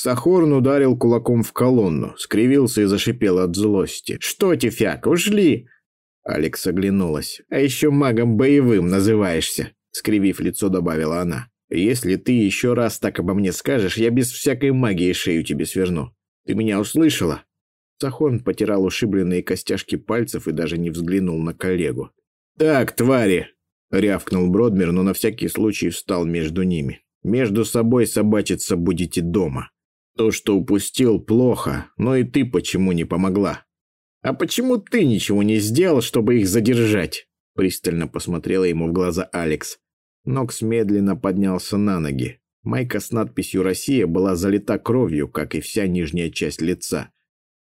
Сахорн ударил кулаком в колонну, скривился и зашипел от злости. «Что, тифяк, ушли!» Алекс оглянулась. «А еще магом боевым называешься!» Скривив лицо, добавила она. «Если ты еще раз так обо мне скажешь, я без всякой магии шею тебе сверну. Ты меня услышала?» Сахорн потирал ушибленные костяшки пальцев и даже не взглянул на коллегу. «Так, твари!» — рявкнул Бродмер, но на всякий случай встал между ними. «Между собой собачиться будете дома. То, что упустил, плохо, но и ты почему не помогла?» «А почему ты ничего не сделал, чтобы их задержать?» Пристально посмотрела ему в глаза Алекс. Нокс медленно поднялся на ноги. Майка с надписью «Россия» была залита кровью, как и вся нижняя часть лица.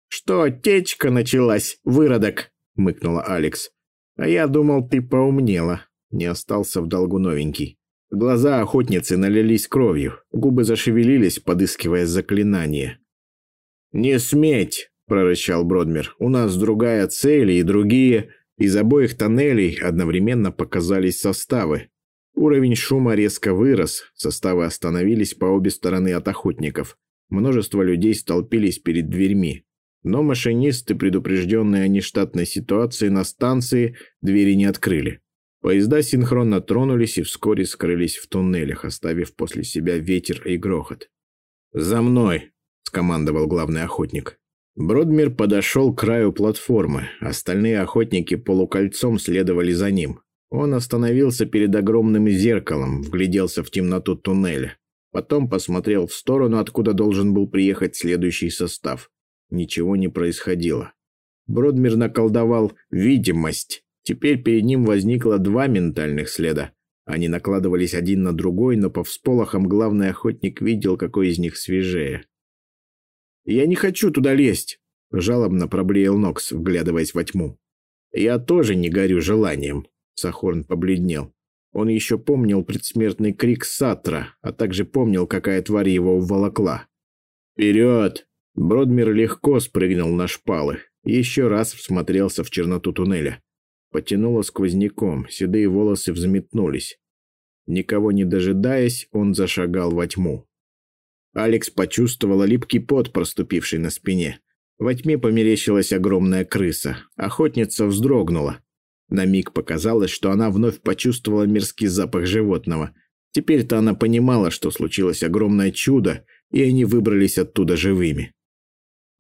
«Что, течка началась, выродок?» — мыкнула Алекс. «А я думал, ты поумнела». Не остался в долгу новенький. Глаза охотницы налились кровью, губы зашевелились, подыскивая заклинание. «Не сметь!» – прорычал Бродмер. «У нас другая цель и другие...» Из обоих тоннелей одновременно показались составы. Уровень шума резко вырос, составы остановились по обе стороны от охотников. Множество людей столпились перед дверьми. Но машинисты, предупрежденные о нештатной ситуации на станции, двери не открыли. Поезда синхронно тронулись и вскоре скрылись в туннелях, оставив после себя ветер и грохот. «За мной!» – скомандовал главный охотник. Бродмир подошел к краю платформы, остальные охотники полукольцом следовали за ним. Он остановился перед огромным зеркалом, вгляделся в темноту туннеля. Потом посмотрел в сторону, откуда должен был приехать следующий состав. Ничего не происходило. Бродмир наколдовал «видимость». Теперь перед ним возникло два ментальных следа. Они накладывались один на другой, но по всполохам главный охотник видел, какой из них свежее. «Я не хочу туда лезть», – жалобно проблеял Нокс, вглядываясь во тьму. «Я тоже не горю желанием», – Сахорн побледнел. Он еще помнил предсмертный крик Сатра, а также помнил, какая тварь его уволокла. «Вперед!» Бродмир легко спрыгнул на шпалы еще раз всмотрелся в черноту туннеля. Потянуло сквозняком, седые волосы взметнулись. Никого не дожидаясь, он зашагал во тьму. Алекс почувствовала липкий пот, проступивший на спине. Во тьме померещилась огромная крыса. Охотница вздрогнула. На миг показалось, что она вновь почувствовала мерзкий запах животного. Теперь-то она понимала, что случилось огромное чудо, и они выбрались оттуда живыми.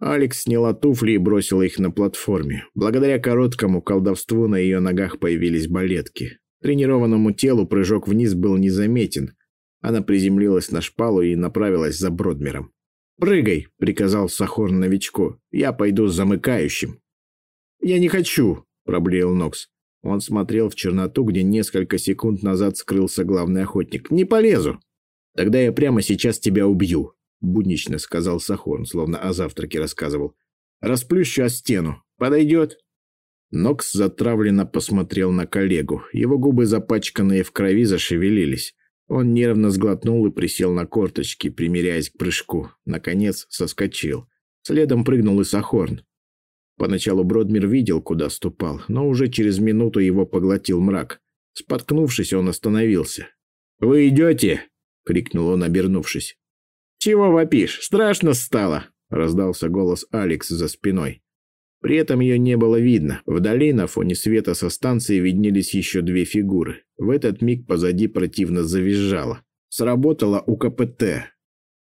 Алекс сняла туфли и бросила их на платформе. Благодаря короткому колдовству на ее ногах появились балетки. Тренированному телу прыжок вниз был незаметен. Она приземлилась на шпалу и направилась за Бродмером. «Прыгай!» — приказал Сахорн новичку. «Я пойду с замыкающим». «Я не хочу!» — проблеял Нокс. Он смотрел в черноту, где несколько секунд назад скрылся главный охотник. «Не полезу!» «Тогда я прямо сейчас тебя убью!» Буднично сказал Сахон, словно о завтраке рассказывал. «Расплющу о стену. Подойдет?» Нокс затравленно посмотрел на коллегу. Его губы, запачканные в крови, зашевелились. Он нервно сглотнул и присел на корточки, примиряясь к прыжку. Наконец соскочил. Следом прыгнул и Сахорн. Поначалу Бродмир видел, куда ступал, но уже через минуту его поглотил мрак. Споткнувшись, он остановился. «Вы идете?» — крикнул он, обернувшись. «Чего вопишь? Страшно стало!» – раздался голос Алекс за спиной. При этом ее не было видно. Вдали на фоне света со станции виднелись еще две фигуры. В этот миг позади противно завизжало. Сработала УКПТ.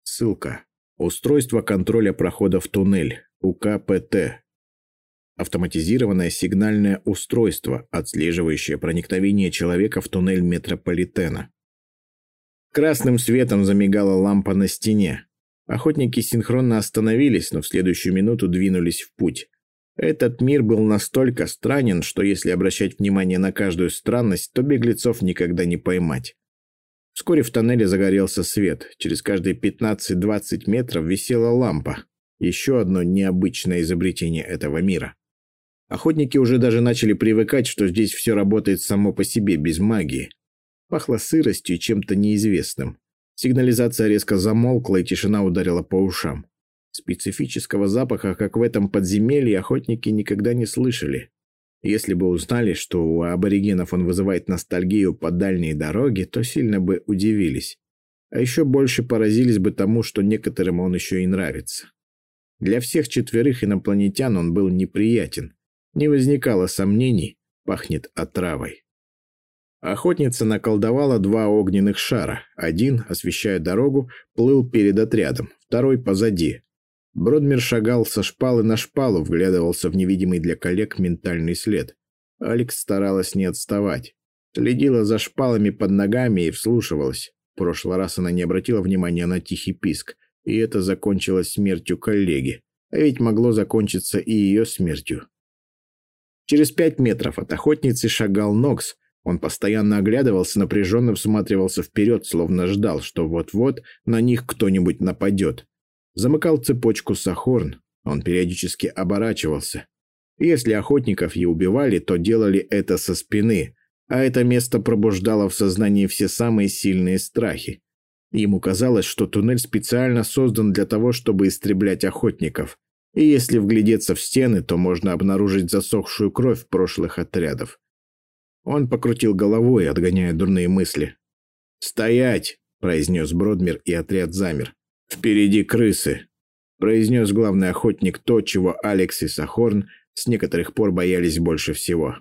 Ссылка. Устройство контроля прохода в туннель. УКПТ. Автоматизированное сигнальное устройство, отслеживающее проникновение человека в туннель метрополитена. Красным светом замигала лампа на стене. Охотники синхронно остановились, но в следующую минуту двинулись в путь. Этот мир был настолько странен, что если обращать внимание на каждую странность, то беглецов никогда не поймать. Вскоре в тоннеле загорелся свет. Через каждые 15-20 метров висела лампа. Еще одно необычное изобретение этого мира. Охотники уже даже начали привыкать, что здесь все работает само по себе, без магии. Пахло сыростью и чем-то неизвестным. Сигнализация резко замолкла, и тишина ударила по ушам. Специфического запаха, как в этом подземелье, охотники никогда не слышали. Если бы узнали, что у аборигенов он вызывает ностальгию по дальней дороге, то сильно бы удивились. А еще больше поразились бы тому, что некоторым он еще и нравится. Для всех четверых инопланетян он был неприятен. Не возникало сомнений, пахнет отравой. Охотница наколдовала два огненных шара. Один, освещая дорогу, плыл перед отрядом, второй позади. Бродмер шагал со шпалы на шпалу, вглядывался в невидимый для коллег ментальный след. Алекс старалась не отставать. Следила за шпалами под ногами и вслушивалась. В прошлый раз она не обратила внимания на тихий писк, и это закончилось смертью коллеги. А ведь могло закончиться и ее смертью. Через пять метров от охотницы шагал Нокс. Он постоянно оглядывался, напряженно всматривался вперед, словно ждал, что вот-вот на них кто-нибудь нападет. Замыкал цепочку Сахорн. Он периодически оборачивался. Если охотников и убивали, то делали это со спины, а это место пробуждало в сознании все самые сильные страхи. Ему казалось, что туннель специально создан для того, чтобы истреблять охотников. И если вглядеться в стены, то можно обнаружить засохшую кровь прошлых отрядов. Он покрутил головой, отгоняя дурные мысли. «Стоять!» – произнес Бродмер, и отряд замер. «Впереди крысы!» – произнес главный охотник то, чего Алекс и Сахорн с некоторых пор боялись больше всего.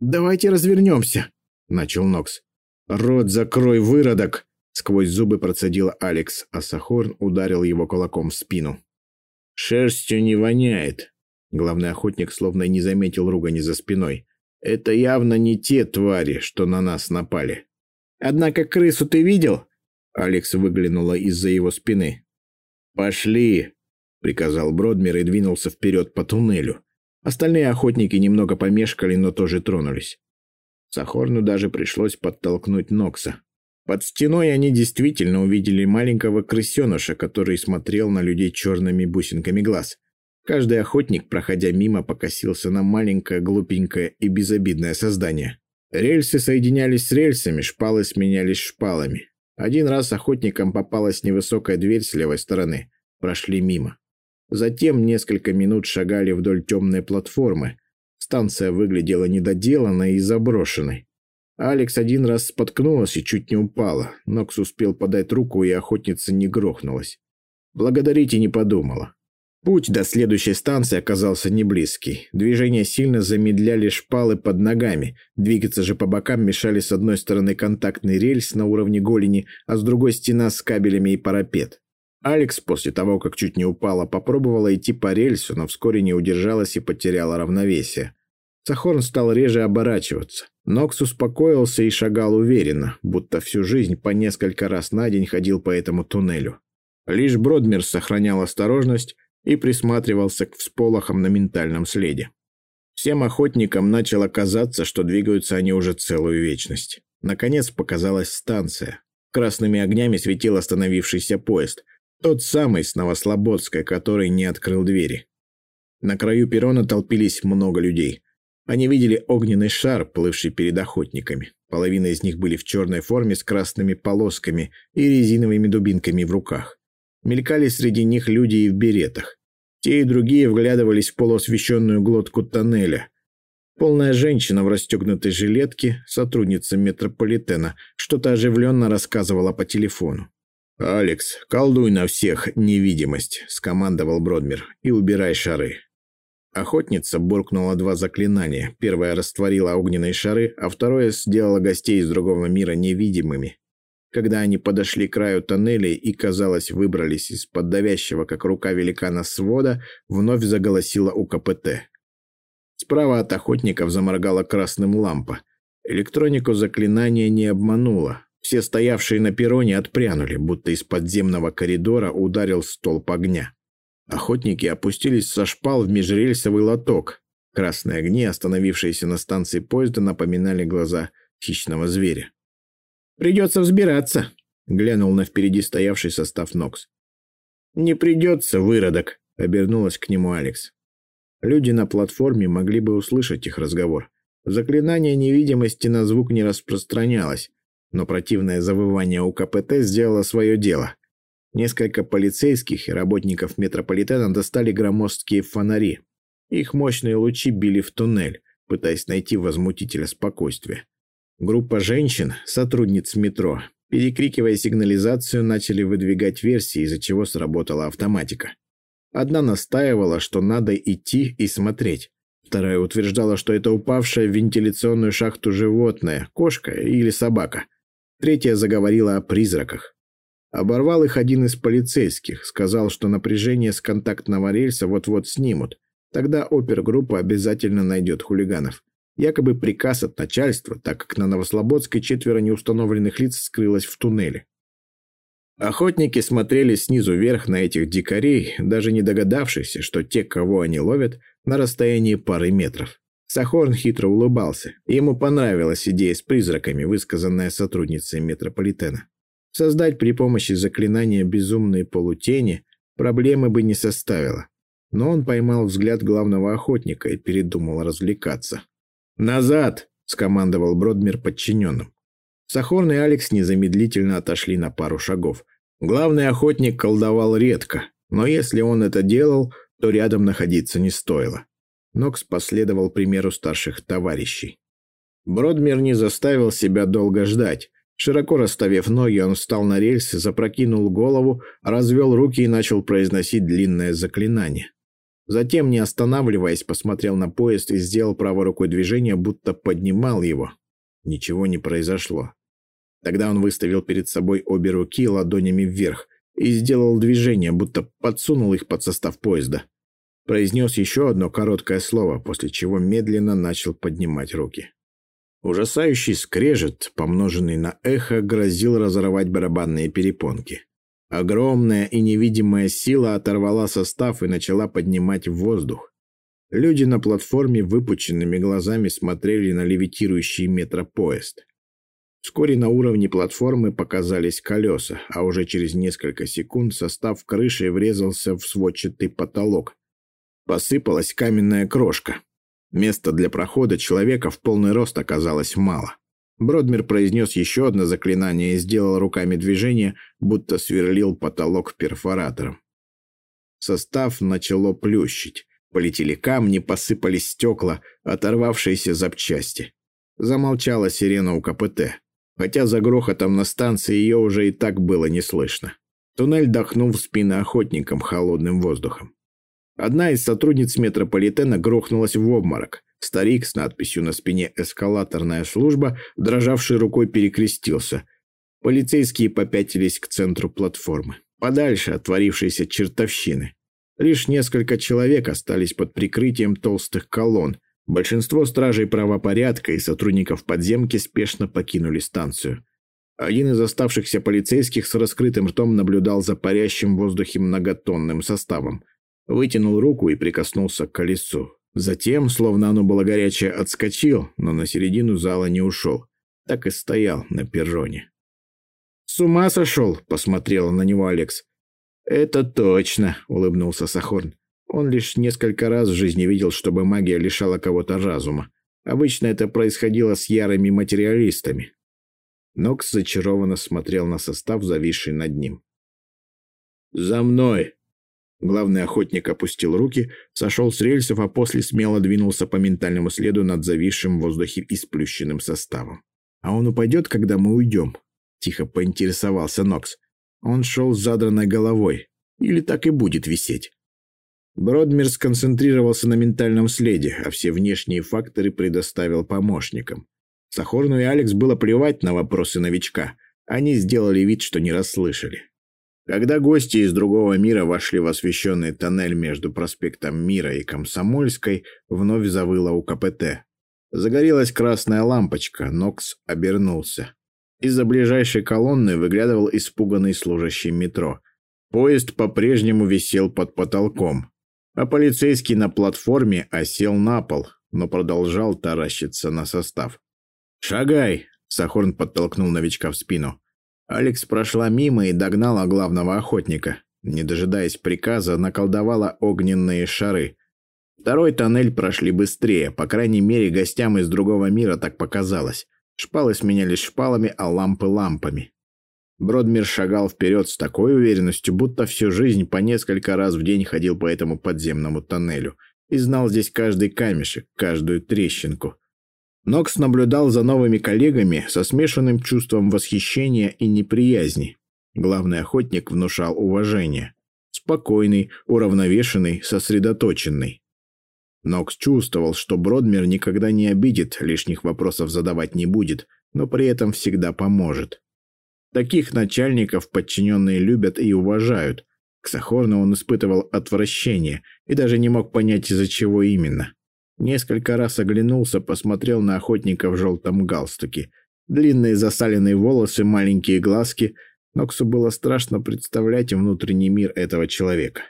«Давайте развернемся», — начал Нокс. «Рот закрой, выродок!» — сквозь зубы процедил Алекс, а Сахорн ударил его кулаком в спину. «Шерстью не воняет». Главный охотник словно не заметил ругани за спиной. «Это явно не те твари, что на нас напали». «Однако крысу ты видел?» Алекс выглянула из-за его спины. «Пошли!» — приказал Бродмер и двинулся вперед по туннелю. Остальные охотники немного помешкали, но тоже тронулись. Сахорну даже пришлось подтолкнуть Нокса. Под стеной они действительно увидели маленького крысеныша, который смотрел на людей черными бусинками глаз. Каждый охотник, проходя мимо, покосился на маленькое, глупенькое и безобидное создание. Рельсы соединялись с рельсами, шпалы сменялись шпалами. Один раз охотникам попалась невысокая дверь с левой стороны. Прошли мимо. Затем несколько минут шагали вдоль темной платформы. Станция выглядела недоделанной и заброшенной. Алекс один раз споткнулась и чуть не упала. Нокс успел подать руку, и охотница не грохнулась. Благодарить и не подумала. Путь до следующей станции оказался не близкий. Движение сильно замедляли шпалы под ногами. Двигаться же по бокам мешали с одной стороны контактный рельс на уровне голени, а с другой стена с кабелями и парапет. Алекс после того, как чуть не упала, попробовала идти по рельсу, но вскоре не удержалась и потеряла равновесие. Сахорн стал реже оборачиваться. Нокс успокоился и шагал уверенно, будто всю жизнь по несколько раз на день ходил по этому туннелю. Лишь Бродмер сохранял осторожность и присматривался к всполохам на ментальном следе. Всем охотникам начало казаться, что двигаются они уже целую вечность. Наконец показалась станция. Красными огнями светил остановившийся поезд – тот самый с Новослободской, который не открыл двери. На краю перрона толпились много людей. Они видели огненный шар, плывший перед охотниками. Половина из них были в черной форме с красными полосками и резиновыми дубинками в руках. Мелькали среди них люди и в беретах. Те и другие вглядывались в полуосвещенную глотку тоннеля. Полная женщина в расстегнутой жилетке, сотрудница метрополитена, что-то оживленно рассказывала по телефону. «Алекс, колдуй на всех невидимость», — скомандовал Бродмер, — «и убирай шары». Охотница буркнула два заклинания. Первое растворило огненные шары, а второе сделало гостей из другого мира невидимыми. Когда они подошли к краю тоннеля и, казалось, выбрались из-под давящего, как рука великана, свода, вновь заголосила у КПТ. Справа от охотников заморгала красным лампа. Электронику заклинания не обманула. Все стоявшие на перроне отпрянули, будто из подземного коридора ударил столб огня. Охотники опустились со шпал в межрельсовый лоток. Красные огни, остановившиеся на станции поезда, напоминали глаза хищного зверя. «Придется взбираться», — глянул на впереди стоявший состав Нокс. «Не придется, выродок», — обернулась к нему Алекс. Люди на платформе могли бы услышать их разговор. Заклинание невидимости на звук не распространялось, но противное завывание у КПТ сделало свое дело. Несколько полицейских и работников метрополитена достали громоздкие фонари. Их мощные лучи били в туннель, пытаясь найти возмутителя спокойствия. Группа женщин, сотрудниц метро, Перекрикивая сигнализацию, начали выдвигать версии, из-за чего сработала автоматика. Одна настаивала, что надо идти и смотреть. Вторая утверждала, что это упавшая в вентиляционную шахту животное, кошка или собака. Третья заговорила о призраках. Оборвал их один из полицейских, сказал, что напряжение с контактного рельса вот-вот снимут. Тогда опергруппа обязательно найдет хулиганов. Якобы приказ от начальства, так как на Новослободской четверо неустановленных лиц скрылось в туннеле. Охотники смотрели снизу вверх на этих дикарей, даже не догадавшихся, что те, кого они ловят, на расстоянии пары метров. Сахорн хитро улыбался. Ему понравилась идея с призраками, высказанная сотрудницей метрополитена. Создать при помощи заклинания безумные полутени проблемы бы не составило. Но он поймал взгляд главного охотника и передумал развлекаться. «Назад!» – скомандовал Бродмир подчиненным. Сахорн и Алекс незамедлительно отошли на пару шагов. Главный охотник колдовал редко, но если он это делал, то рядом находиться не стоило. Нокс последовал примеру старших товарищей. Бродмир не заставил себя долго ждать. Широко расставив ноги, он встал на рельсы, запрокинул голову, развел руки и начал произносить длинное заклинание. Затем, не останавливаясь, посмотрел на поезд и сделал правой рукой движение, будто поднимал его. Ничего не произошло. Тогда он выставил перед собой обе руки ладонями вверх и сделал движение, будто подсунул их под состав поезда. Произнес еще одно короткое слово, после чего медленно начал поднимать руки. Ужасающий скрежет, помноженный на эхо, грозил разорвать барабанные перепонки. Огромная и невидимая сила оторвала состав и начала поднимать в воздух. Люди на платформе выпученными глазами смотрели на левитирующий метропоезд. Вскоре на уровне платформы показались колеса, а уже через несколько секунд состав крыши врезался в сводчатый потолок. Посыпалась каменная крошка. Места для прохода человека в полный рост оказалось мало. Бродмир произнес еще одно заклинание и сделал руками движение, будто сверлил потолок перфоратором. Состав начало плющить. Полетели камни, посыпались стекла, оторвавшиеся запчасти. Замолчала сирена у КПТ. Хотя за грохотом на станции ее уже и так было не слышно. Туннель дохнул в спины охотникам холодным воздухом. Одна из сотрудниц метрополитена грохнулась в обморок. Старик с надписью на спине «Эскалаторная служба», дрожавший рукой, перекрестился. Полицейские попятились к центру платформы, подальше от творившейся чертовщины. Лишь несколько человек остались под прикрытием толстых колонн. Большинство стражей правопорядка и сотрудников подземки спешно покинули станцию. Один из оставшихся полицейских с раскрытым ртом наблюдал за парящим в воздухе многотонным составом – Вытянул руку и прикоснулся к колесу. Затем, словно оно было горячее, отскочил, но на середину зала не ушел. Так и стоял на перроне. «С ума сошел?» – посмотрела на него Алекс. «Это точно», – улыбнулся Сахорн. Он лишь несколько раз в жизни видел, чтобы магия лишала кого-то разума. Обычно это происходило с ярыми материалистами. Нокс зачарованно смотрел на состав, зависший над ним. «За мной!» Главный охотник опустил руки, сошел с рельсов, а после смело двинулся по ментальному следу над зависшим в воздухе и сплющенным составом. «А он упадет, когда мы уйдем?» – тихо поинтересовался Нокс. Он шел с задранной головой. Или так и будет висеть. Бродмир сконцентрировался на ментальном следе, а все внешние факторы предоставил помощникам. Сахорну и Алекс было плевать на вопросы новичка. Они сделали вид, что не расслышали. Когда гости из другого мира вошли в освещенный тоннель между проспектом Мира и Комсомольской, вновь завыла у КПТ. Загорелась красная лампочка, Нокс обернулся. Из-за ближайшей колонны выглядывал испуганный служащий метро. Поезд по-прежнему висел под потолком, а полицейский на платформе осел на пол, но продолжал таращиться на состав. «Шагай!» – Сахорн подтолкнул новичка в спину. Алекс прошла мимо и догнала главного охотника. Не дожидаясь приказа, наколдовала огненные шары. Второй тоннель прошли быстрее, по крайней мере, гостям из другого мира так показалось. Шпалы сменялись шпалами, а лампы лампами. Бродмир шагал вперед с такой уверенностью, будто всю жизнь по несколько раз в день ходил по этому подземному тоннелю и знал здесь каждый камешек, каждую трещинку. Нокс наблюдал за новыми коллегами со смешанным чувством восхищения и неприязни. Главный охотник внушал уважение. Спокойный, уравновешенный, сосредоточенный. Нокс чувствовал, что Бродмер никогда не обидит, лишних вопросов задавать не будет, но при этом всегда поможет. Таких начальников подчиненные любят и уважают. К Сахорну он испытывал отвращение и даже не мог понять, из-за чего именно. Несколько раз оглянулся, посмотрел на охотника в желтом галстуке. Длинные засаленные волосы, маленькие глазки. Ноксу было страшно представлять внутренний мир этого человека.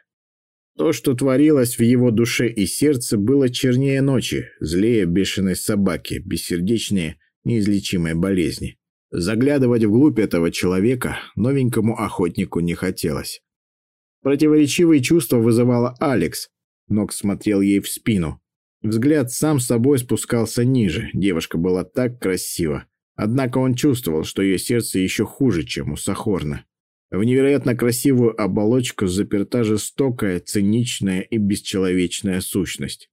То, что творилось в его душе и сердце, было чернее ночи, злее бешеной собаки, бессердечнее неизлечимой болезни. Заглядывать вглубь этого человека новенькому охотнику не хотелось. Противоречивые чувства вызывала Алекс. Нокс смотрел ей в спину. Взгляд сам собой спускался ниже. Девушка была так красива. Однако он чувствовал, что ее сердце еще хуже, чем у Сахорна. В невероятно красивую оболочку заперта жестокая, циничная и бесчеловечная сущность.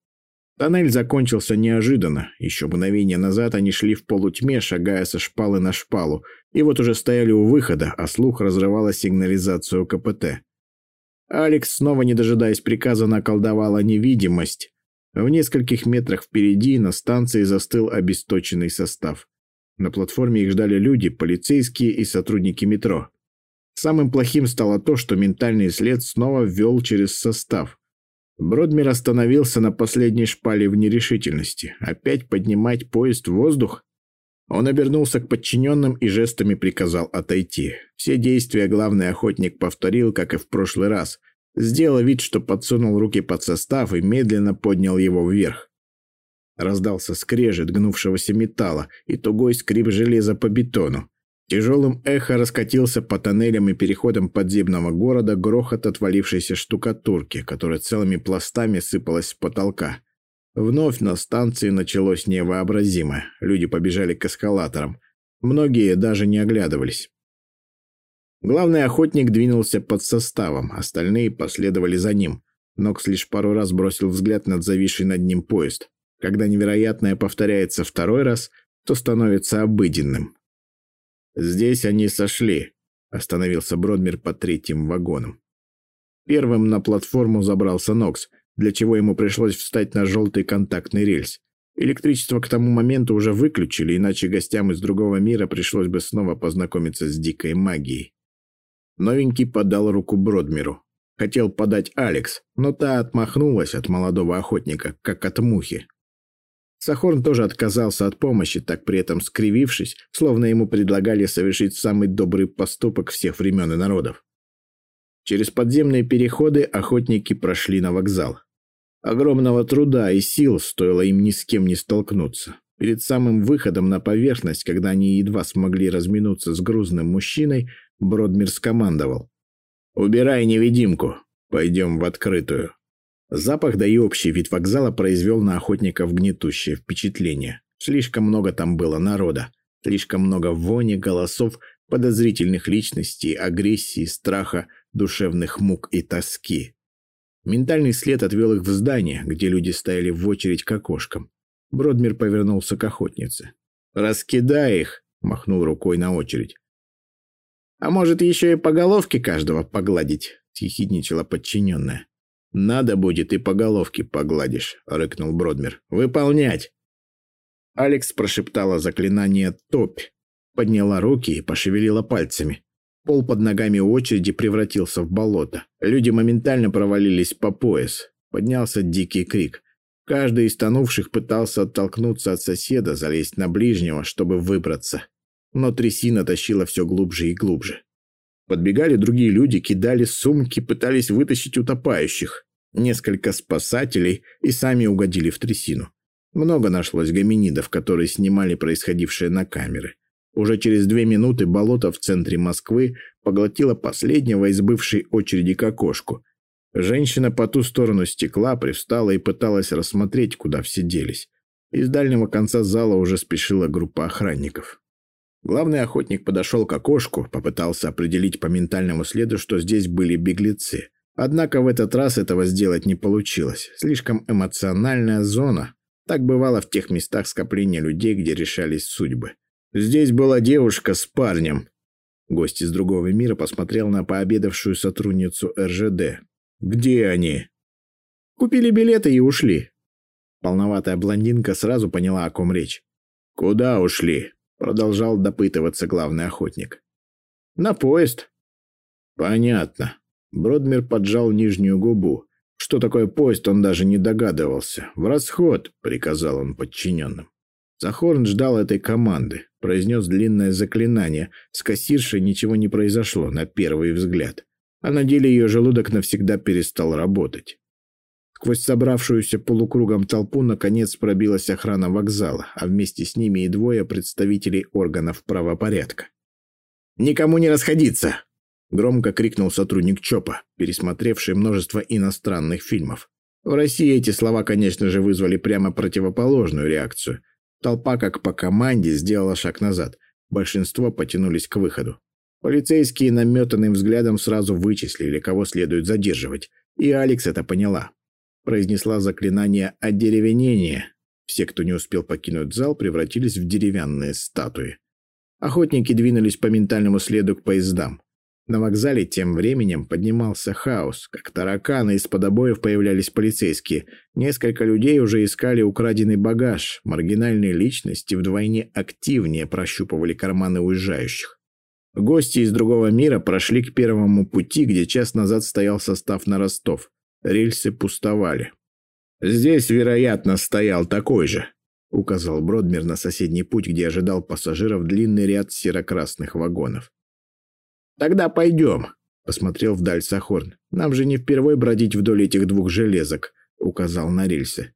Тоннель закончился неожиданно. Еще мгновение назад они шли в полутьме, шагая со шпалы на шпалу, и вот уже стояли у выхода, а слух разрывала сигнализацию КПТ. Алекс, снова не дожидаясь приказа, наколдовала невидимость. В нескольких метрах впереди на станции застыл обесточенный состав. На платформе их ждали люди, полицейские и сотрудники метро. Самым плохим стало то, что ментальный след снова ввел через состав. Бродмир остановился на последней шпале в нерешительности. Опять поднимать поезд в воздух? Он обернулся к подчиненным и жестами приказал отойти. Все действия главный охотник повторил, как и в прошлый раз. Сделал вид, что подсунул руки под состав и медленно поднял его вверх. Раздался скрежет гнувшегося металла и тугой скрип железа по бетону. Тяжелым эхо раскатился по тоннелям и переходам подземного города грохот отвалившейся штукатурки, которая целыми пластами сыпалась с потолка. Вновь на станции началось невообразимое. Люди побежали к эскалаторам. Многие даже не оглядывались. Главный охотник двинулся под составом, остальные последовали за ним. Нокс лишь пару раз бросил взгляд над зависший над ним поезд. Когда невероятное повторяется второй раз, то становится обыденным. «Здесь они сошли», — остановился Бродмир под третьим вагоном. Первым на платформу забрался Нокс, для чего ему пришлось встать на желтый контактный рельс. Электричество к тому моменту уже выключили, иначе гостям из другого мира пришлось бы снова познакомиться с дикой магией. Новенький подал руку Бродмиру. Хотел подать Алекс, но та отмахнулась от молодого охотника, как от мухи. Сахорн тоже отказался от помощи, так при этом скривившись, словно ему предлагали совершить самый добрый поступок всех времен и народов. Через подземные переходы охотники прошли на вокзал. Огромного труда и сил стоило им ни с кем не столкнуться. Перед самым выходом на поверхность, когда они едва смогли разминуться с грузным мужчиной, Бродмир скомандовал. «Убирай невидимку. Пойдем в открытую». Запах, да и общий вид вокзала произвел на охотников гнетущее впечатление. Слишком много там было народа. Слишком много вони, голосов, подозрительных личностей, агрессии, страха, душевных мук и тоски. Ментальный след отвел их в здание, где люди стояли в очередь к окошкам. Бродмир повернулся к охотнице. «Раскидай их!» – махнул рукой на очередь. «А может, еще и по головке каждого погладить?» – съехидничала подчиненная. «Надо будет и по головке погладишь», — рыкнул Бродмер. «Выполнять!» Алекс прошептала заклинание «Топь», подняла руки и пошевелила пальцами. Пол под ногами очереди превратился в болото. Люди моментально провалились по пояс. Поднялся дикий крик. Каждый из тонувших пытался оттолкнуться от соседа, залезть на ближнего, чтобы выбраться. Но трясина тащила все глубже и глубже. Подбегали другие люди, кидали сумки, пытались вытащить утопающих. Несколько спасателей и сами угодили в трясину. Много нашлось гоминидов, которые снимали происходившее на камеры. Уже через две минуты болото в центре Москвы поглотило последнего из бывшей очереди к окошку. Женщина по ту сторону стекла привстала и пыталась рассмотреть, куда все делись. Из дальнего конца зала уже спешила группа охранников. Главный охотник подошел к окошку, попытался определить по ментальному следу, что здесь были беглецы. Однако в этот раз этого сделать не получилось. Слишком эмоциональная зона. Так бывало в тех местах скопления людей, где решались судьбы. Здесь была девушка с парнем. Гость из другого мира посмотрел на пообедавшую сотрудницу РЖД. «Где они?» «Купили билеты и ушли». Полноватая блондинка сразу поняла, о ком речь. «Куда ушли?» — продолжал допытываться главный охотник. «На поезд». «Понятно». Бродмер поджал нижнюю губу. Что такое поезд, он даже не догадывался. «В расход», — приказал он подчиненным. Захорн ждал этой команды, произнес длинное заклинание. С кассиршей ничего не произошло, на первый взгляд. А на деле ее желудок навсегда перестал работать. Сквозь собравшуюся полукругом толпу наконец пробилась охрана вокзала, а вместе с ними и двое представителей органов правопорядка. «Никому не расходиться!» — громко крикнул сотрудник ЧОПа, пересмотревший множество иностранных фильмов. В России эти слова, конечно же, вызвали прямо противоположную реакцию. Толпа, как по команде, сделала шаг назад. Большинство потянулись к выходу. Полицейские наметанным взглядом сразу вычислили, кого следует задерживать. И Алекс это поняла. Произнесла заклинание «одеревенение». Все, кто не успел покинуть зал, превратились в деревянные статуи. Охотники двинулись по ментальному следу к поездам. На вокзале тем временем поднимался хаос. Как тараканы из-под обоев появлялись полицейские. Несколько людей уже искали украденный багаж. Маргинальные личности вдвойне активнее прощупывали карманы уезжающих. Гости из другого мира прошли к первому пути, где час назад стоял состав на Ростов. Рельсы пустовали. Здесь, вероятно, стоял такой же указал Бродмер на соседний путь, где ожидал пассажиров длинный ряд серо-красных вагонов. «Тогда пойдем», — посмотрел вдаль Сахорн. «Нам же не впервой бродить вдоль этих двух железок», — указал на рельсы.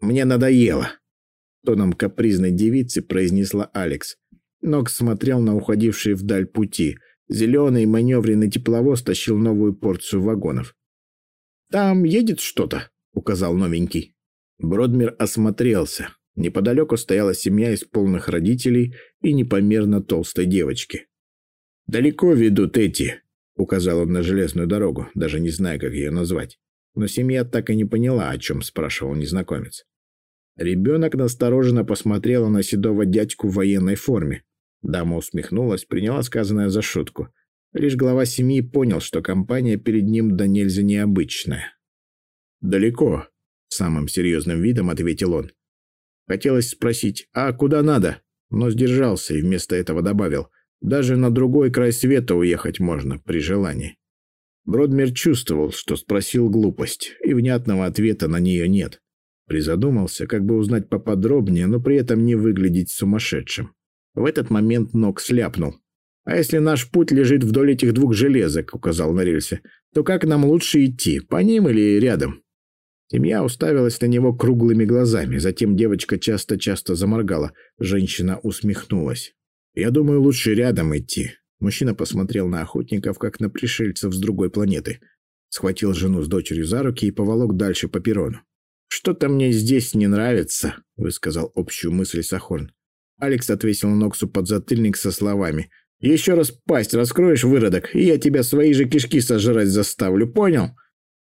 «Мне надоело», — тоном капризной девицы произнесла Алекс. Нокс смотрел на уходившие вдаль пути. Зеленый маневренный тепловоз тащил новую порцию вагонов. «Там едет что-то», — указал новенький. Бродмер осмотрелся. Неподалеку стояла семья из полных родителей и непомерно толстой девочки. «Далеко ведут эти», — указал он на железную дорогу, даже не зная, как ее назвать. Но семья так и не поняла, о чем спрашивал незнакомец. Ребенок настороженно посмотрела на седого дядьку в военной форме. Дама усмехнулась, приняла сказанное за шутку. Лишь глава семьи понял, что компания перед ним да нельзя необычная. «Далеко», — самым серьезным видом ответил он. Хотелось спросить «А куда надо?» но сдержался и вместо этого добавил «Даже на другой край света уехать можно при желании». Бродмер чувствовал, что спросил глупость, и внятного ответа на нее нет. Призадумался, как бы узнать поподробнее, но при этом не выглядеть сумасшедшим. В этот момент ног сляпнул. «А если наш путь лежит вдоль этих двух железок», — указал на рельсе, — «то как нам лучше идти, по ним или рядом?» Семья уставилась на него круглыми глазами, затем девочка часто-часто заморгала. Женщина усмехнулась. «Я думаю, лучше рядом идти». Мужчина посмотрел на охотников, как на пришельцев с другой планеты. Схватил жену с дочерью за руки и поволок дальше по перрону. «Что-то мне здесь не нравится», — высказал общую мысль Сахорн. Алекс отвесил Ноксу подзатыльник со словами. «Еще раз пасть раскроешь, выродок, и я тебя свои же кишки сожрать заставлю, понял?»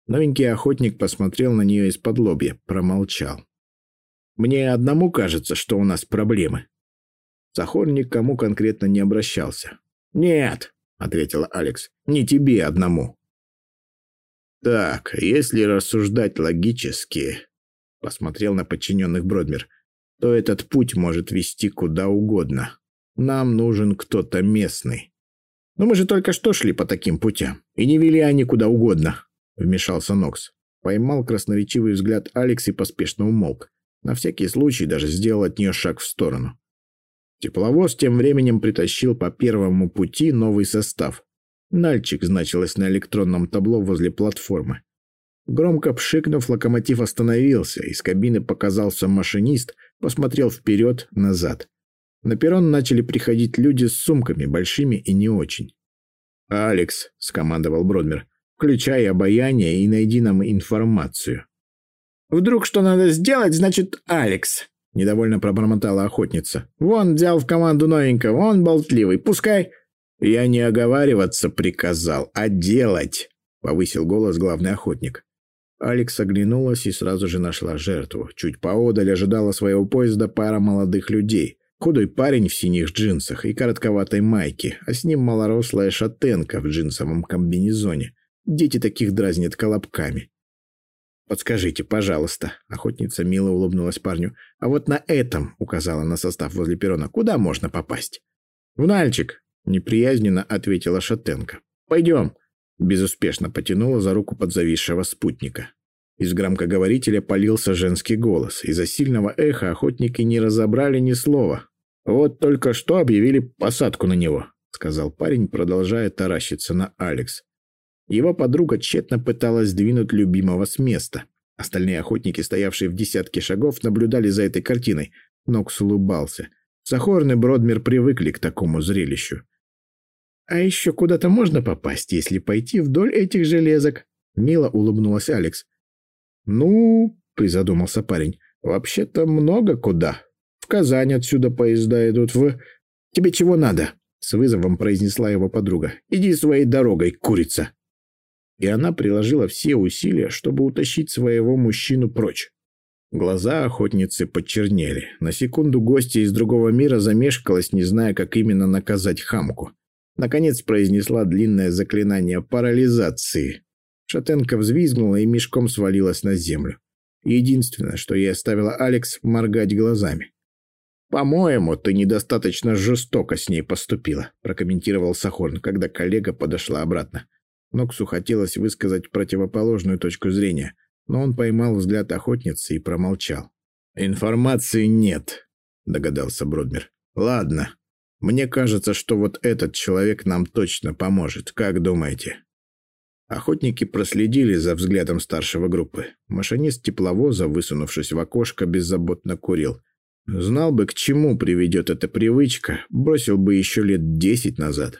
Новенький охотник посмотрел на нее из-под лобья, промолчал. «Мне одному кажется, что у нас проблемы». Сахор ни кому конкретно не обращался. «Нет», — ответила Алекс, — «не тебе одному». «Так, если рассуждать логически», — посмотрел на подчиненных Бродмер, — «то этот путь может вести куда угодно. Нам нужен кто-то местный». «Но мы же только что шли по таким путям, и не вели они куда угодно», — вмешался Нокс. Поймал красноречивый взгляд Алекс и поспешно умолк. На всякий случай даже сделал от нее шаг в сторону. Тепловоз тем временем притащил по первому пути новый состав. Нальчик значилось на электронном табло возле платформы. Громко пшикнув, локомотив остановился, из кабины показался машинист, посмотрел вперед, назад. На перрон начали приходить люди с сумками, большими и не очень. «Алекс», — скомандовал Бродмер, Включай обаяние и найди нам информацию». «Вдруг что надо сделать, значит, Алекс», — недовольно пробормотала охотница. «Вон взял в команду новенького, он болтливый, пускай...» «Я не оговариваться приказал, а делать», — повысил голос главный охотник. Алекс оглянулась и сразу же нашла жертву. Чуть поодаль ожидала своего поезда пара молодых людей. Худой парень в синих джинсах и коротковатой майке, а с ним малорослая шатенка в джинсовом комбинезоне. Дети таких дразнят колобками. «Подскажите, пожалуйста», — охотница мило улыбнулась парню. «А вот на этом», — указала на состав возле перрона, — «куда можно попасть?» «В Нальчик», — неприязненно ответила Шатенко. «Пойдем», — безуспешно потянула за руку подзависшего спутника. Из громкоговорителя полился женский голос. Из-за сильного эха охотники не разобрали ни слова. «Вот только что объявили посадку на него», — сказал парень, продолжая таращиться на Алекс. Его подруга тщетно пыталась двинуть любимого с места. Остальные охотники, стоявшие в десятке шагов, наблюдали за этой картиной. Нокс улыбался. Сахорн Бродмер привыкли к такому зрелищу. «А еще куда-то можно попасть, если пойти вдоль этих железок?» Мило улыбнулась Алекс. «Ну...» — призадумался парень. «Вообще-то много куда. В Казань отсюда поезда идут в... Тебе чего надо?» С вызовом произнесла его подруга. «Иди своей дорогой, курица!» и она приложила все усилия, чтобы утащить своего мужчину прочь. Глаза охотницы почернели. На секунду гостья из другого мира замешкалась, не зная, как именно наказать хамку. Наконец произнесла длинное заклинание парализации. Шатенка взвизгнула и мешком свалилась на землю. Единственное, что ей оставила Алекс, моргать глазами. «По-моему, ты недостаточно жестоко с ней поступила», прокомментировал Сахорн, когда коллега подошла обратно. Ноксу хотелось высказать противоположную точку зрения, но он поймал взгляд охотницы и промолчал. «Информации нет», — догадался Бродмер. «Ладно. Мне кажется, что вот этот человек нам точно поможет. Как думаете?» Охотники проследили за взглядом старшего группы. Машинист тепловоза, высунувшись в окошко, беззаботно курил. Знал бы, к чему приведет эта привычка, бросил бы еще лет десять назад.